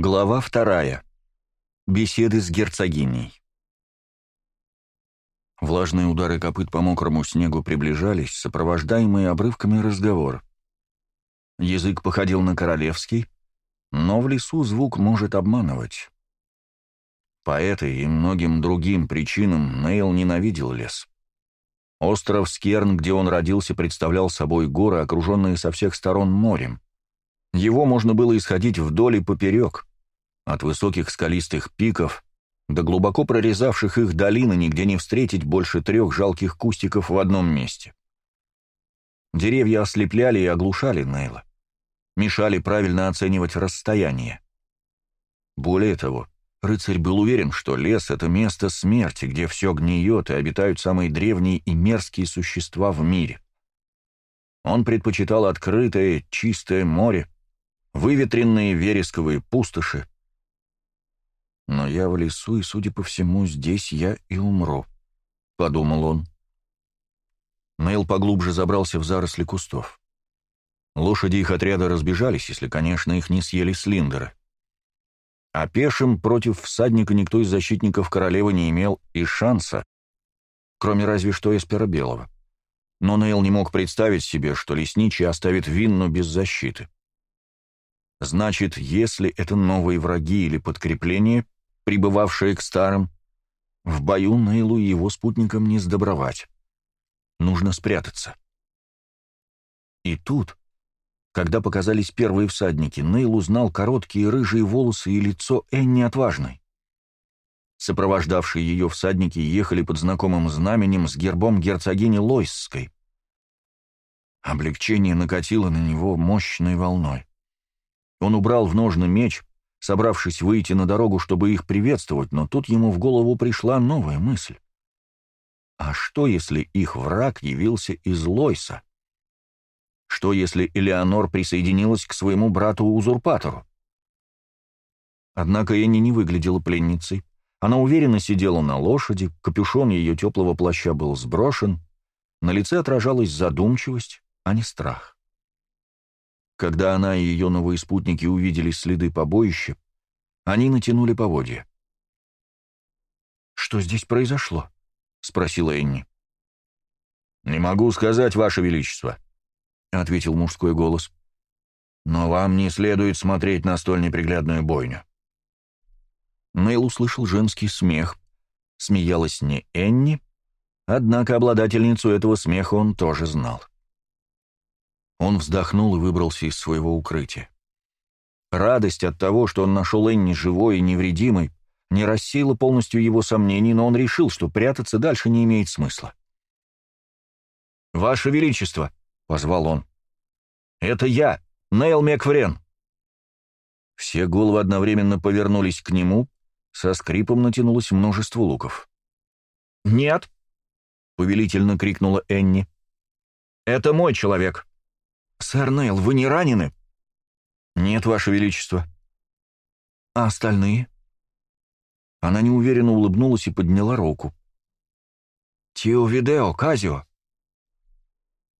Глава вторая. Беседы с герцогиней. Влажные удары копыт по мокрому снегу приближались, сопровождаемые обрывками разговор. Язык походил на королевский, но в лесу звук может обманывать. По этой и многим другим причинам Нейл ненавидел лес. Остров Скерн, где он родился, представлял собой горы, окруженные со всех сторон морем. Его можно было исходить вдоль и поперек — от высоких скалистых пиков до глубоко прорезавших их долины нигде не встретить больше трех жалких кустиков в одном месте. Деревья ослепляли и оглушали Нейла, мешали правильно оценивать расстояние. Более того, рыцарь был уверен, что лес — это место смерти, где все гниет и обитают самые древние и мерзкие существа в мире. Он предпочитал открытое, чистое море, выветренные вересковые пустоши, «Но я в лесу, и, судя по всему, здесь я и умру», — подумал он. Нейл поглубже забрался в заросли кустов. Лошади их отряда разбежались, если, конечно, их не съели слиндеры. А пешим против всадника никто из защитников королевы не имел и шанса, кроме разве что Эспера Белого. Но Нейл не мог представить себе, что лесничий оставит Винну без защиты. Значит, если это новые враги или подкрепление, прибывавшие к старым. В бою Нейлу и его спутникам не сдобровать. Нужно спрятаться. И тут, когда показались первые всадники, Нейл узнал короткие рыжие волосы и лицо Энни Отважной. Сопровождавшие ее всадники ехали под знакомым знаменем с гербом герцогини Лойсской. Облегчение накатило на него мощной волной. Он убрал в ножны меч, собравшись выйти на дорогу, чтобы их приветствовать, но тут ему в голову пришла новая мысль. А что, если их враг явился из Лойса? Что, если Элеонор присоединилась к своему брату-узурпатору? Однако Энни не выглядела пленницей. Она уверенно сидела на лошади, капюшон ее теплого плаща был сброшен, на лице отражалась задумчивость, а не страх. Когда она и ее новые спутники увидели следы побоища, они натянули поводья. «Что здесь произошло?» — спросила Энни. «Не могу сказать, Ваше Величество», — ответил мужской голос. «Но вам не следует смотреть на столь неприглядную бойню». Нейл услышал женский смех. Смеялась не Энни, однако обладательницу этого смеха он тоже знал. Он вздохнул и выбрался из своего укрытия. Радость от того, что он нашел Энни живой и невредимой, не рассеяла полностью его сомнений, но он решил, что прятаться дальше не имеет смысла. «Ваше Величество!» — позвал он. «Это я, Нейл Мекфрен!» Все головы одновременно повернулись к нему, со скрипом натянулось множество луков. «Нет!» — повелительно крикнула Энни. «Это мой человек!» «Сэр Нейл, вы не ранены?» «Нет, Ваше Величество». «А остальные?» Она неуверенно улыбнулась и подняла руку. «Тио Видео, Казио!»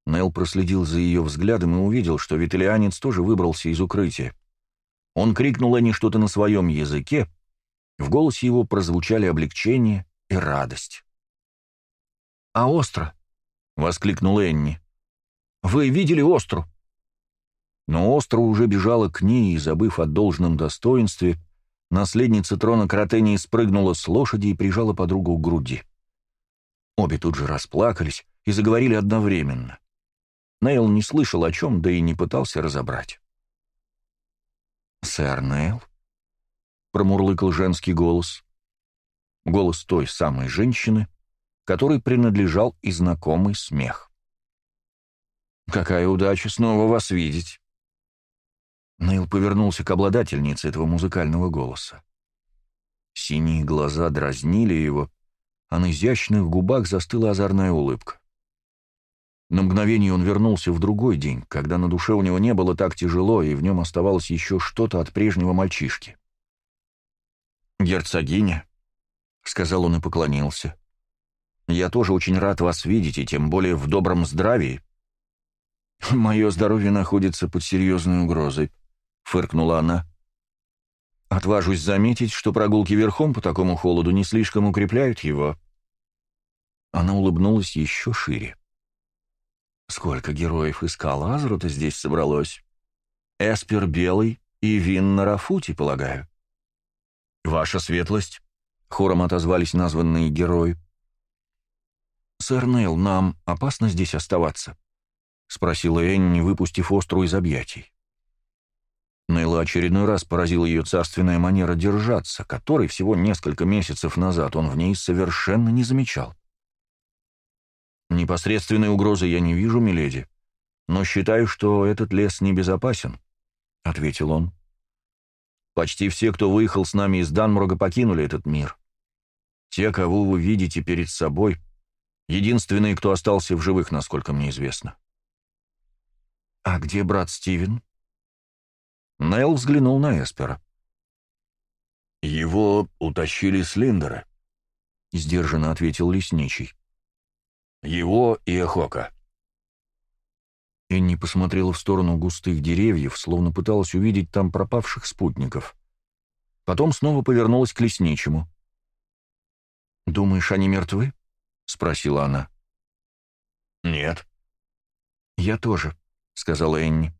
Нел проследил за ее взглядом и увидел, что виталианец тоже выбрался из укрытия. Он крикнул Энни что-то на своем языке, в голосе его прозвучали облегчение и радость. «А Остро?» — воскликнул Энни. «Вы видели Остру?» Но остро уже бежала к ней, и, забыв о должном достоинстве, наследница трона Кротении спрыгнула с лошади и прижала подругу к груди. Обе тут же расплакались и заговорили одновременно. Нейл не слышал о чем, да и не пытался разобрать. «Сэр Нейл?» — промурлыкал женский голос. Голос той самой женщины, которой принадлежал и знакомый смех. «Какая удача снова вас видеть!» Нейл повернулся к обладательнице этого музыкального голоса. Синие глаза дразнили его, а на изящных губах застыла озорная улыбка. На мгновение он вернулся в другой день, когда на душе у него не было так тяжело, и в нем оставалось еще что-то от прежнего мальчишки. «Герцогиня», — сказал он и поклонился, — «я тоже очень рад вас видеть, и тем более в добром здравии». «Мое здоровье находится под серьезной угрозой», фыркнула она. Отважусь заметить, что прогулки верхом по такому холоду не слишком укрепляют его. Она улыбнулась еще шире. Сколько героев из Калазрута здесь собралось? Эспер Белый и Вин на Рафути, полагаю. Ваша светлость, хором отозвались названные герои. Сэр Нейл, нам опасно здесь оставаться? спросила Энни, выпустив острую из объятий. Нейла очередной раз поразила ее царственная манера держаться, которой всего несколько месяцев назад он в ней совершенно не замечал. «Непосредственной угрозы я не вижу, миледи, но считаю, что этот лес небезопасен», — ответил он. «Почти все, кто выехал с нами из Данмурга, покинули этот мир. Те, кого вы видите перед собой, единственные, кто остался в живых, насколько мне известно». «А где брат Стивен?» Нейл взглянул на Эспера. «Его утащили с Линдера», — сдержанно ответил лесничий. «Его и Эхока». Энни посмотрела в сторону густых деревьев, словно пыталась увидеть там пропавших спутников. Потом снова повернулась к лесничему. «Думаешь, они мертвы?» — спросила она. «Нет». «Я тоже», — сказала Энни.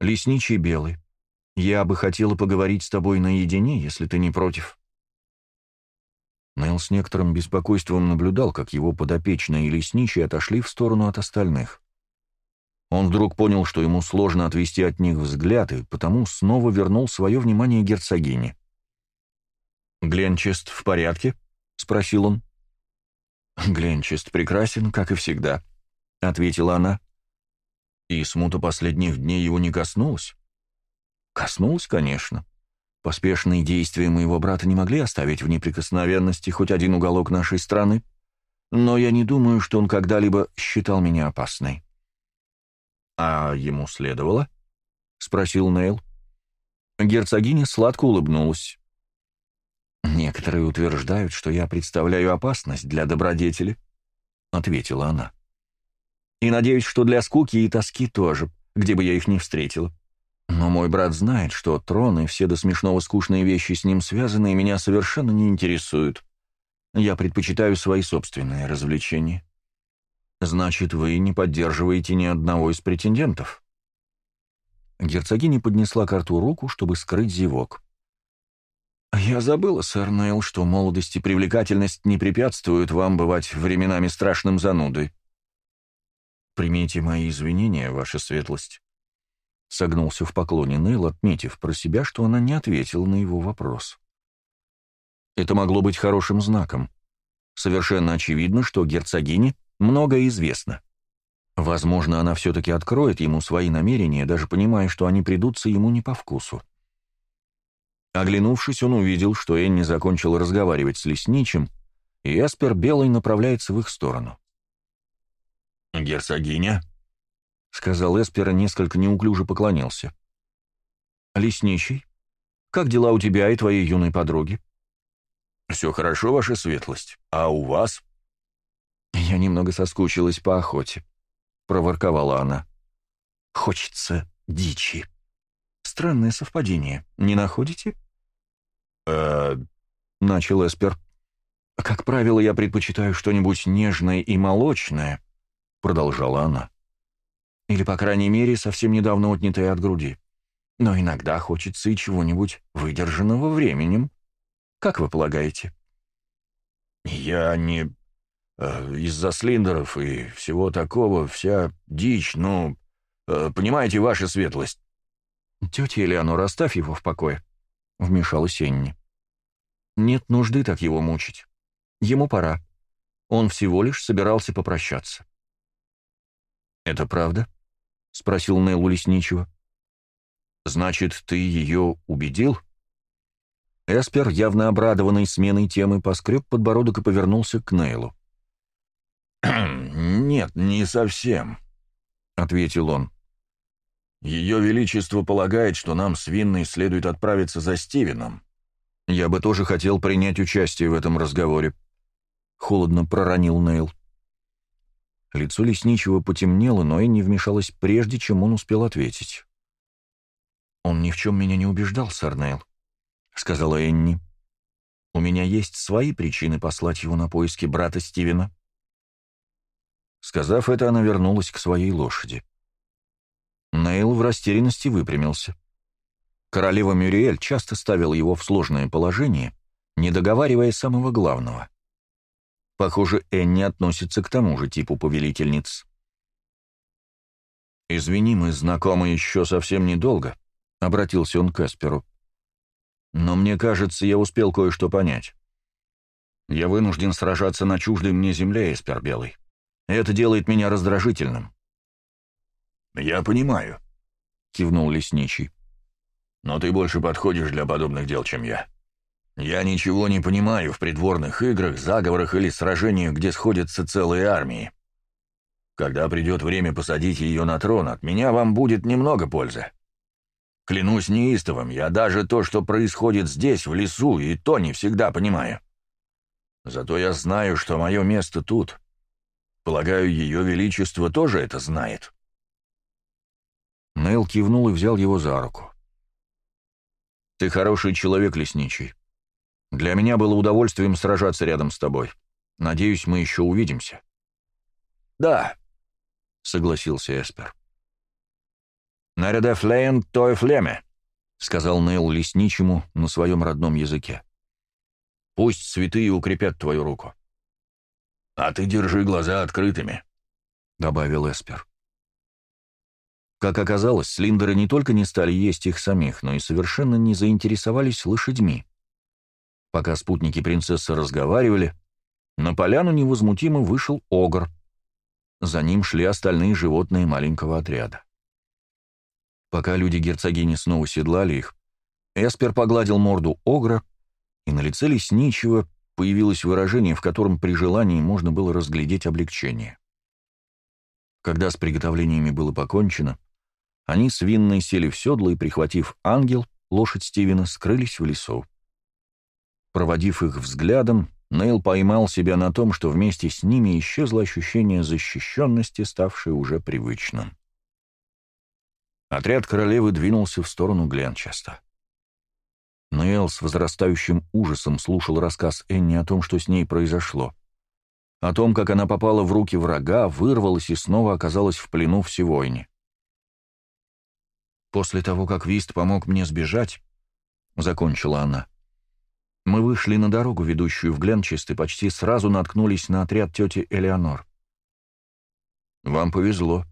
«Лесничий Белый, я бы хотела поговорить с тобой наедине, если ты не против». Нел с некоторым беспокойством наблюдал, как его подопечные и лесничий отошли в сторону от остальных. Он вдруг понял, что ему сложно отвести от них взгляд, и потому снова вернул свое внимание герцогине. «Гленчест в порядке?» — спросил он. «Гленчест прекрасен, как и всегда», — ответила она. И смута последних дней его не коснулась? Коснулась, конечно. Поспешные действия моего брата не могли оставить в неприкосновенности хоть один уголок нашей страны, но я не думаю, что он когда-либо считал меня опасной. «А ему следовало?» — спросил Нейл. Герцогиня сладко улыбнулась. «Некоторые утверждают, что я представляю опасность для добродетели», — ответила она. И надеюсь, что для скуки и тоски тоже, где бы я их не встретил. Но мой брат знает, что трон и все до смешного скучные вещи с ним связаны, и меня совершенно не интересуют. Я предпочитаю свои собственные развлечения. Значит, вы не поддерживаете ни одного из претендентов. Герцогиня поднесла карту руку, чтобы скрыть зевок. «Я забыла, сэр Нейл, что молодость и привлекательность не препятствуют вам бывать временами страшным занудой. «Примите мои извинения, ваша светлость». Согнулся в поклоне Нейл, отметив про себя, что она не ответила на его вопрос. Это могло быть хорошим знаком. Совершенно очевидно, что герцогине многое известно. Возможно, она все-таки откроет ему свои намерения, даже понимая, что они придутся ему не по вкусу. Оглянувшись, он увидел, что Энни закончил разговаривать с лесничим, и Эспер Белый направляется в их сторону. «Герцогиня», — сказал Эспера, несколько неуклюже поклонился. «Лесничий, как дела у тебя и твоей юной подруги?» «Все хорошо, ваша светлость. А у вас?» «Я немного соскучилась по охоте», — проворковала она. «Хочется дичи. Странное совпадение, не находите?» э начал Эспер. «Как правило, я предпочитаю что-нибудь нежное и молочное, продолжала она. Или, по крайней мере, совсем недавно отнятая от груди. Но иногда хочется и чего-нибудь выдержанного временем. Как вы полагаете? Я не... Э, из-за слиндеров и всего такого вся дичь, ну... Э, понимаете, ваша светлость. Тетя Элеонора, оставь его в покое, — вмешалась Энни. Нет нужды так его мучить. Ему пора. Он всего лишь собирался попрощаться. «Это правда?» — спросил Нел у лесничего. «Значит, ты ее убедил?» Эспер, явно обрадованный сменой темы, поскреб подбородок и повернулся к Нейлу. «Нет, не совсем», — ответил он. «Ее Величество полагает, что нам с Винной следует отправиться за Стивеном. Я бы тоже хотел принять участие в этом разговоре», — холодно проронил Нейл. Лицо лесничего потемнело, но и не вмешалось прежде, чем он успел ответить. «Он ни в чем меня не убеждал, сэр — сказала Энни. «У меня есть свои причины послать его на поиски брата Стивена». Сказав это, она вернулась к своей лошади. Нейл в растерянности выпрямился. Королева Мюриэль часто ставила его в сложное положение, не договаривая самого главного. Похоже, Энни относится к тому же типу повелительниц. «Извини, мы знакомы еще совсем недолго», — обратился он к Эсперу. «Но мне кажется, я успел кое-что понять. Я вынужден сражаться на чуждой мне земле, Эспер Белый. Это делает меня раздражительным». «Я понимаю», — кивнул лесничий. «Но ты больше подходишь для подобных дел, чем я». Я ничего не понимаю в придворных играх, заговорах или сражениях, где сходятся целые армии. Когда придет время посадить ее на трон, от меня вам будет немного пользы. Клянусь неистовым, я даже то, что происходит здесь, в лесу, и то не всегда понимаю. Зато я знаю, что мое место тут. Полагаю, ее величество тоже это знает». Нел кивнул и взял его за руку. «Ты хороший человек, лесничий. Для меня было удовольствием сражаться рядом с тобой. Надеюсь, мы еще увидимся». «Да», — согласился Эспер. «Наряде флейн той флеме», — сказал Нейл лесничему на своем родном языке. «Пусть святые укрепят твою руку». «А ты держи глаза открытыми», — добавил Эспер. Как оказалось, слиндеры не только не стали есть их самих, но и совершенно не заинтересовались лошадьми. Пока спутники принцессы разговаривали, на поляну невозмутимо вышел огр. За ним шли остальные животные маленького отряда. Пока люди герцогини снова седлали их, Эспер погладил морду огра, и на лице лесничего появилось выражение, в котором при желании можно было разглядеть облегчение. Когда с приготовлениями было покончено, они с Винной сели в седло и, прихватив ангел, лошадь Стивена, скрылись в лесу. Проводив их взглядом, Нейл поймал себя на том, что вместе с ними исчезло ощущение защищенности, ставшее уже привычным. Отряд королевы двинулся в сторону Гленчеста. Нейл с возрастающим ужасом слушал рассказ Энни о том, что с ней произошло. О том, как она попала в руки врага, вырвалась и снова оказалась в плену в Сивойне. «После того, как Вист помог мне сбежать», — закончила она, — мы вышли на дорогу, ведущую в Гленчест, и почти сразу наткнулись на отряд тети Элеонор. «Вам повезло.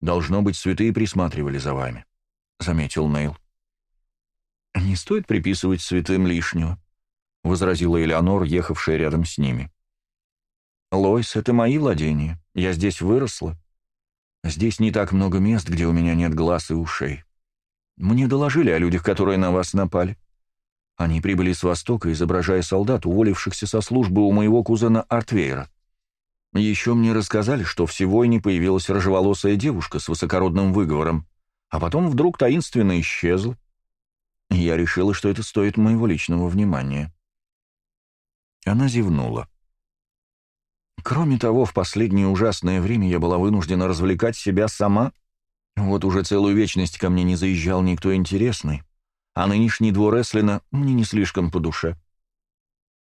Должно быть, святые присматривали за вами», — заметил Нейл. «Не стоит приписывать святым лишнего», — возразила Элеонор, ехавшая рядом с ними. «Лойс, это мои владения. Я здесь выросла. Здесь не так много мест, где у меня нет глаз и ушей. Мне доложили о людях, которые на вас напали. Они прибыли с востока, изображая солдат, уволившихся со службы у моего кузена Артвейра. Еще мне рассказали, что в Севойне появилась рыжеволосая девушка с высокородным выговором, а потом вдруг таинственно исчезла. Я решила, что это стоит моего личного внимания. Она зевнула. Кроме того, в последнее ужасное время я была вынуждена развлекать себя сама. Вот уже целую вечность ко мне не заезжал никто интересный а нынешний двор Эслина мне не слишком по душе.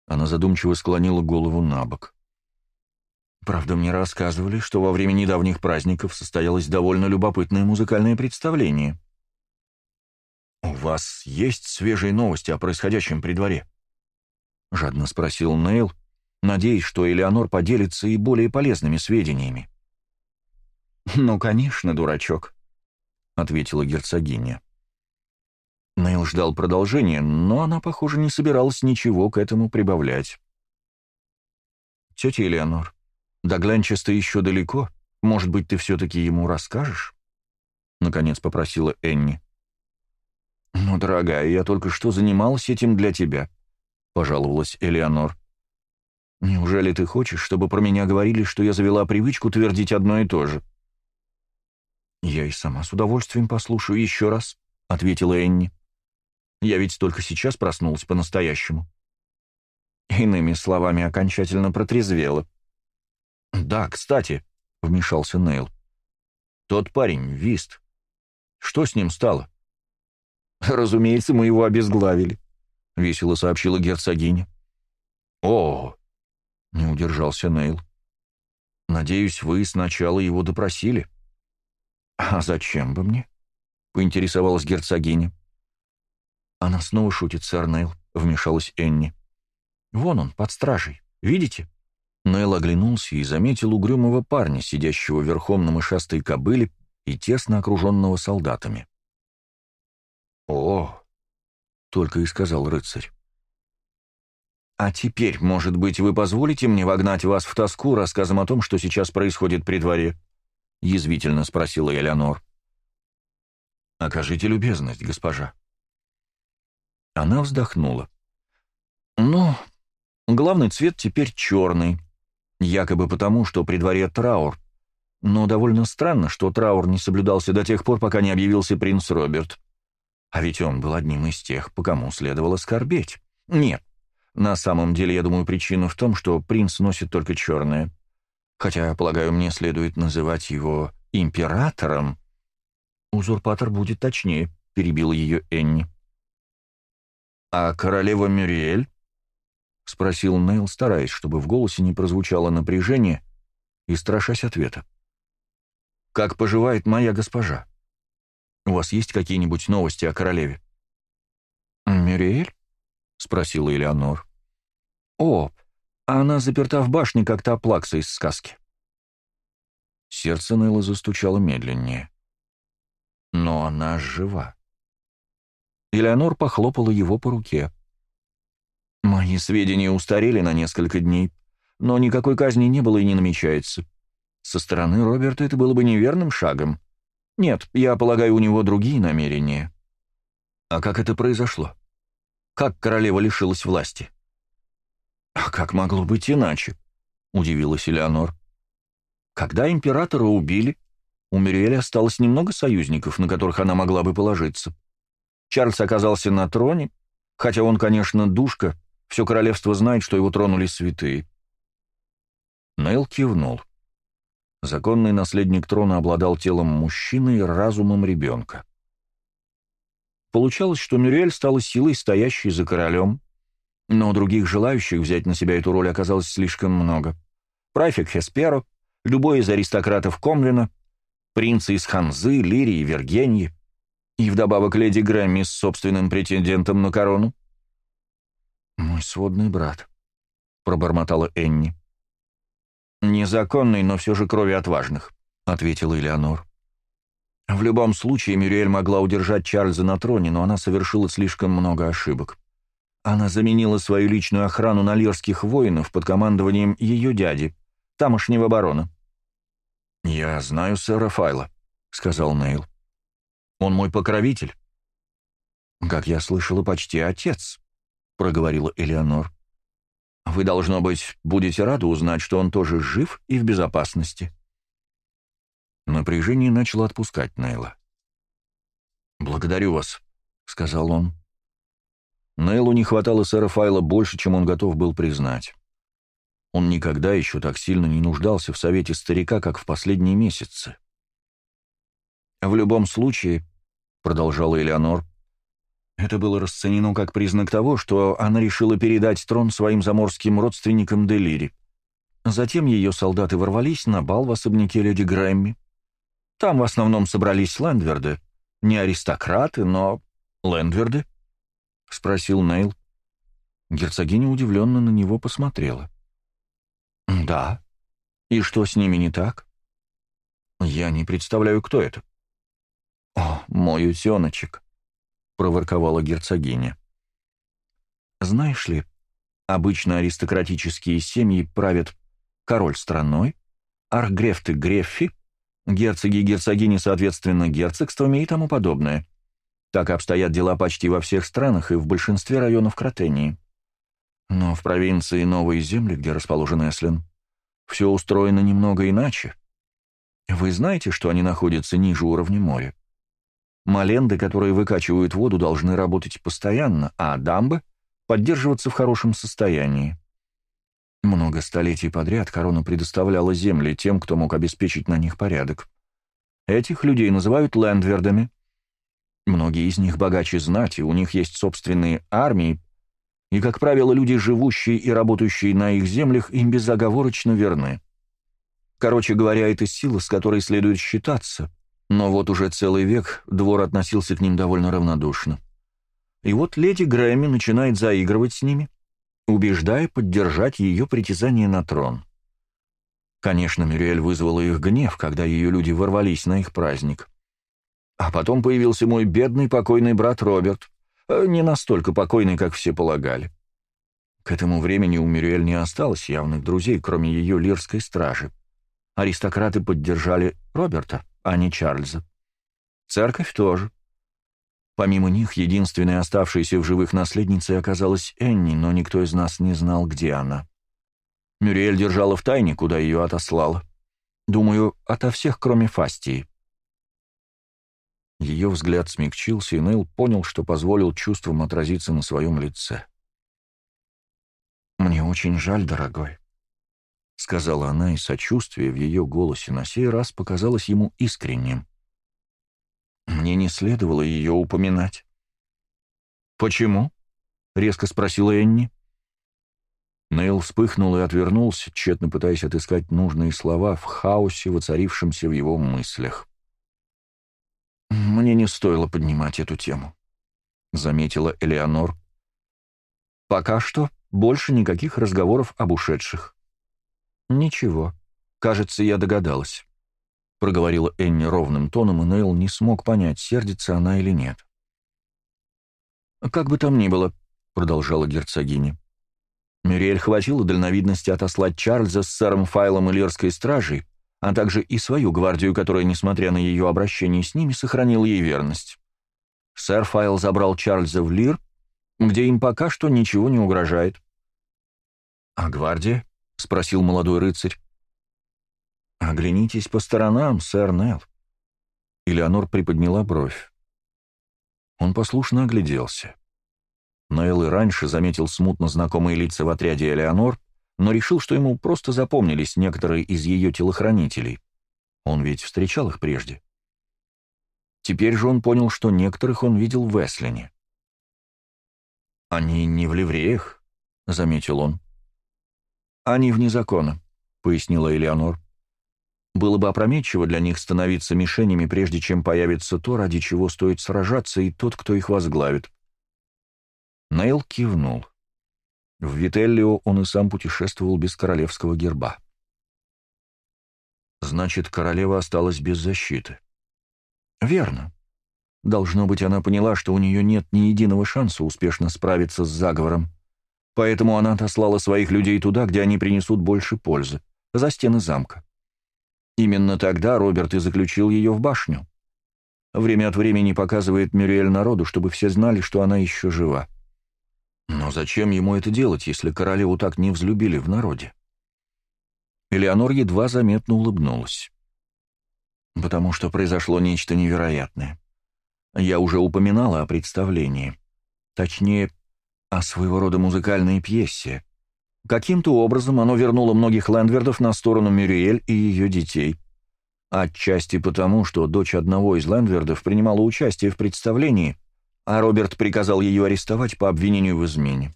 Она задумчиво склонила голову на бок. Правда, мне рассказывали, что во время недавних праздников состоялось довольно любопытное музыкальное представление. «У вас есть свежие новости о происходящем при дворе?» — жадно спросил Нейл, надеясь, что Элеонор поделится и более полезными сведениями. «Ну, конечно, дурачок», — ответила герцогиня. Нейл ждал продолжения, но она, похоже, не собиралась ничего к этому прибавлять. «Тетя Элеонор, до Гленчеста еще далеко. Может быть, ты все-таки ему расскажешь?» Наконец попросила Энни. «Ну, дорогая, я только что занималась этим для тебя», — пожаловалась Элеонор. «Неужели ты хочешь, чтобы про меня говорили, что я завела привычку твердить одно и то же?» «Я и сама с удовольствием послушаю еще раз», — ответила Энни. Я ведь только сейчас проснулась по-настоящему. Иными словами, окончательно протрезвела. «Да, кстати», — вмешался Нейл. «Тот парень, Вист. Что с ним стало?» «Разумеется, мы его обезглавили», — весело сообщила герцогиня. «О!» — не удержался Нейл. «Надеюсь, вы сначала его допросили». «А зачем бы мне?» — поинтересовалась герцогиня. Она снова шутит, сэр Нейл, вмешалась Энни. Вон он, под стражей. Видите? Нейл оглянулся и заметил угрюмого парня, сидящего верхом на мышастой кобыле и тесно окруженного солдатами. «О!» — только и сказал рыцарь. «А теперь, может быть, вы позволите мне вогнать вас в тоску рассказом о том, что сейчас происходит при дворе?» — язвительно спросила Элеонор. «Окажите любезность, госпожа», она вздохнула. «Ну, главный цвет теперь черный, якобы потому, что при дворе траур. Но довольно странно, что траур не соблюдался до тех пор, пока не объявился принц Роберт. А ведь он был одним из тех, по кому следовало скорбеть. Нет, на самом деле, я думаю, причина в том, что принц носит только черное. Хотя, полагаю, мне следует называть его императором. Узурпатор будет точнее», — перебила ее Энни. «А королева Мюриэль?» — спросил Нейл, стараясь, чтобы в голосе не прозвучало напряжение и страшась ответа. «Как поживает моя госпожа? У вас есть какие-нибудь новости о королеве?» «Мюриэль?» — спросила Элеонор. «О, она заперта в башне, как та плакса из сказки». Сердце Нейла застучало медленнее. «Но она жива». Элеонор похлопала его по руке. «Мои сведения устарели на несколько дней, но никакой казни не было и не намечается. Со стороны Роберта это было бы неверным шагом. Нет, я полагаю, у него другие намерения». «А как это произошло? Как королева лишилась власти?» «А как могло быть иначе?» — удивилась Элеонор. «Когда императора убили, у Мириэля осталось немного союзников, на которых она могла бы положиться. Чарльз оказался на троне, хотя он, конечно, душка, все королевство знает, что его тронули святые. Нейл кивнул. Законный наследник трона обладал телом мужчины и разумом ребенка. Получалось, что Мюрель стала силой, стоящей за королем, но других желающих взять на себя эту роль оказалось слишком много. Прафик Хесперо, любой из аристократов Комлина, принцы из Ханзы, Лирии, Вергении. И вдобавок леди Грэмми с собственным претендентом на корону. «Мой сводный брат», — пробормотала Энни. «Незаконный, но все же крови отважных», — ответила Элеонор. В любом случае, Мюриэль могла удержать Чарльза на троне, но она совершила слишком много ошибок. Она заменила свою личную охрану на лирских воинов под командованием ее дяди, тамошнего барона. «Я знаю сэра Файла», — сказал Нейл. Он мой покровитель». «Как я слышала, почти отец», — проговорила Элеонор. «Вы, должно быть, будете рады узнать, что он тоже жив и в безопасности». Напряжение начало отпускать Нейла. «Благодарю вас», — сказал он. Нейлу не хватало сэра Файла больше, чем он готов был признать. Он никогда еще так сильно не нуждался в совете старика, как в последние месяцы. «В любом случае», — продолжала Элеонор. Это было расценено как признак того, что она решила передать трон своим заморским родственникам Делири. Затем ее солдаты ворвались на бал в особняке леди Грэмми. Там в основном собрались лендверды. Не аристократы, но... лендверды? — спросил Нейл. Герцогиня удивленно на него посмотрела. «Да. И что с ними не так?» «Я не представляю, кто это», «А, «Мой утеночек», — проворковала герцогиня. «Знаешь ли, обычно аристократические семьи правят король страной, архгрефты греффи, герцоги и герцогини, соответственно, герцогствами и тому подобное. Так обстоят дела почти во всех странах и в большинстве районов Кротении. Но в провинции Новые Земли, где расположен Эслин, все устроено немного иначе. Вы знаете, что они находятся ниже уровня моря? Маленды, которые выкачивают воду, должны работать постоянно, а дамбы — поддерживаться в хорошем состоянии. Много столетий подряд корона предоставляла земли тем, кто мог обеспечить на них порядок. Этих людей называют лендвердами. Многие из них богаче знати, у них есть собственные армии, и, как правило, люди, живущие и работающие на их землях, им безоговорочно верны. Короче говоря, это сила, с которой следует считаться, но вот уже целый век двор относился к ним довольно равнодушно. И вот леди Грэмми начинает заигрывать с ними, убеждая поддержать ее притязание на трон. Конечно, Мюриэль вызвала их гнев, когда ее люди ворвались на их праздник. А потом появился мой бедный покойный брат Роберт, э, не настолько покойный, как все полагали. К этому времени у Мюриэль не осталось явных друзей, кроме ее лирской стражи. Аристократы поддержали Роберта, а не Чарльза. Церковь тоже. Помимо них, единственной оставшейся в живых наследницей оказалась Энни, но никто из нас не знал, где она. Мюриэль держала в тайне, куда ее отослала. Думаю, ото всех, кроме Фастии. Ее взгляд смягчился, и Нейл понял, что позволил чувствам отразиться на своем лице. «Мне очень жаль, дорогой. — сказала она, и сочувствие в ее голосе на сей раз показалось ему искренним. «Мне не следовало ее упоминать». «Почему?» — резко спросила Энни. Нейл вспыхнул и отвернулся, тщетно пытаясь отыскать нужные слова в хаосе, воцарившемся в его мыслях. «Мне не стоило поднимать эту тему», — заметила Элеонор. «Пока что больше никаких разговоров об ушедших». «Ничего. Кажется, я догадалась», — проговорила Энни ровным тоном, и Нейл не смог понять, сердится она или нет. «Как бы там ни было», — продолжала герцогиня. Мюриэль хватило дальновидности отослать Чарльза с сэром Файлом и Лерской стражей, а также и свою гвардию, которая, несмотря на ее обращение с ними, сохранила ей верность. Сэр Файл забрал Чарльза в Лир, где им пока что ничего не угрожает. «А гвардия?» — спросил молодой рыцарь. «Оглянитесь по сторонам, сэр Нелл». Элеонор приподняла бровь. Он послушно огляделся. Нелл и раньше заметил смутно знакомые лица в отряде Элеонор, но решил, что ему просто запомнились некоторые из ее телохранителей. Он ведь встречал их прежде. Теперь же он понял, что некоторых он видел в Эслине. «Они не в ливреях», — заметил он. «Они вне закона», — пояснила Элеонор. «Было бы опрометчиво для них становиться мишенями, прежде чем появится то, ради чего стоит сражаться, и тот, кто их возглавит». Нейл кивнул. В Вителлио он и сам путешествовал без королевского герба. «Значит, королева осталась без защиты». «Верно», Должно быть, она поняла, что у нее нет ни единого шанса успешно справиться с заговором. Поэтому она отослала своих людей туда, где они принесут больше пользы, за стены замка. Именно тогда Роберт и заключил ее в башню. Время от времени показывает Мюриэль народу, чтобы все знали, что она еще жива. Но зачем ему это делать, если королеву так не взлюбили в народе? Элеонор едва заметно улыбнулась. Потому что произошло нечто невероятное. Я уже упоминала о представлении. Точнее, о своего рода музыкальной пьесе. Каким-то образом оно вернуло многих Лэндвердов на сторону Мюриэль и ее детей. Отчасти потому, что дочь одного из Лэндвердов принимала участие в представлении, а Роберт приказал ее арестовать по обвинению в измене.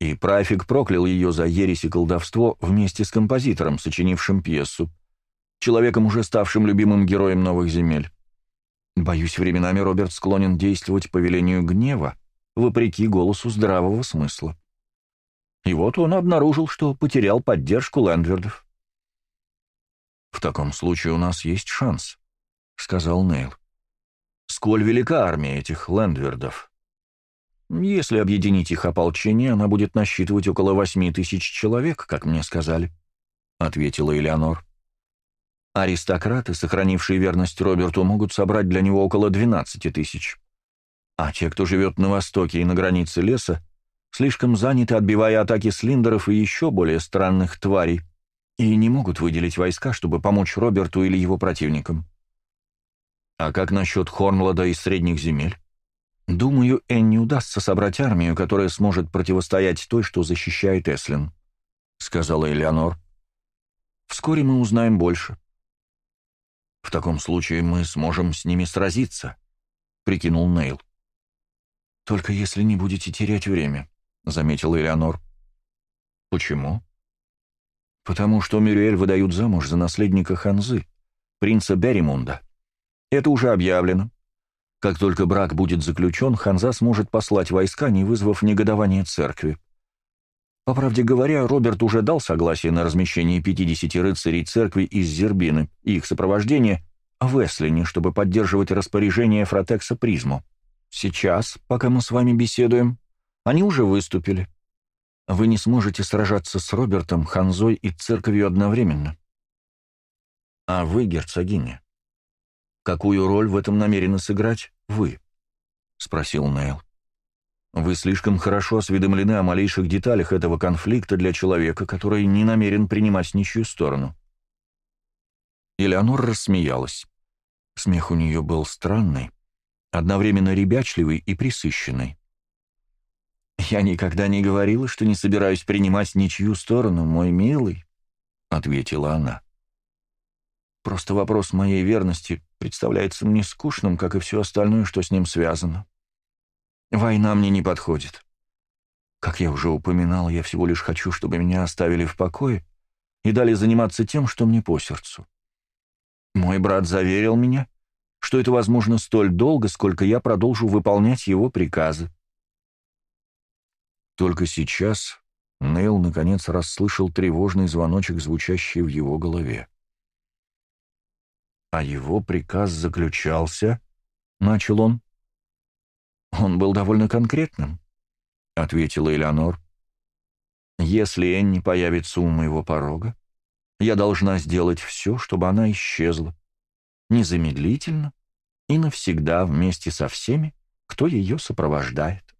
И Прафик проклял ее за ересь и колдовство вместе с композитором, сочинившим пьесу, человеком, уже ставшим любимым героем новых земель. Боюсь, временами Роберт склонен действовать по велению гнева, вопреки голосу здравого смысла. И вот он обнаружил, что потерял поддержку Лэндвердов. «В таком случае у нас есть шанс», — сказал Нейл. «Сколь велика армия этих Лэндвердов?» «Если объединить их ополчение, она будет насчитывать около восьми тысяч человек, как мне сказали», — ответила Элеонор. «Аристократы, сохранившие верность Роберту, могут собрать для него около двенадцати тысяч» а те, кто живет на востоке и на границе леса, слишком заняты, отбивая атаки слиндеров и еще более странных тварей, и не могут выделить войска, чтобы помочь Роберту или его противникам. А как насчет Хорнлада и Средних земель? Думаю, Энни удастся собрать армию, которая сможет противостоять той, что защищает Эслин, — сказала Элеонор. Вскоре мы узнаем больше. В таком случае мы сможем с ними сразиться, — прикинул Нейл. — «Только если не будете терять время», — заметила Элеонор. «Почему?» «Потому что Мюриэль выдают замуж за наследника Ханзы, принца Берримунда. Это уже объявлено. Как только брак будет заключен, Ханза сможет послать войска, не вызвав негодования церкви. По правде говоря, Роберт уже дал согласие на размещение 50 рыцарей церкви из Зербины и их сопровождение в Эслине, чтобы поддерживать распоряжение Фротекса Призму. Сейчас, пока мы с вами беседуем, они уже выступили. Вы не сможете сражаться с Робертом, Ханзой и церковью одновременно. А вы, герцогиня, какую роль в этом намерены сыграть вы? Спросил Нейл. Вы слишком хорошо осведомлены о малейших деталях этого конфликта для человека, который не намерен принимать ничью сторону. Элеонор рассмеялась. Смех у нее был странный, одновременно ребячливый и присыщенный. «Я никогда не говорила, что не собираюсь принимать ничью сторону, мой милый», — ответила она. «Просто вопрос моей верности представляется мне скучным, как и все остальное, что с ним связано. Война мне не подходит. Как я уже упоминал, я всего лишь хочу, чтобы меня оставили в покое и дали заниматься тем, что мне по сердцу. Мой брат заверил меня, что это возможно столь долго, сколько я продолжу выполнять его приказы. Только сейчас Нейл наконец расслышал тревожный звоночек, звучащий в его голове. «А его приказ заключался?» — начал он. «Он был довольно конкретным», — ответила Элеонор. «Если Энни появится у моего порога, я должна сделать все, чтобы она исчезла незамедлительно и навсегда вместе со всеми, кто ее сопровождает.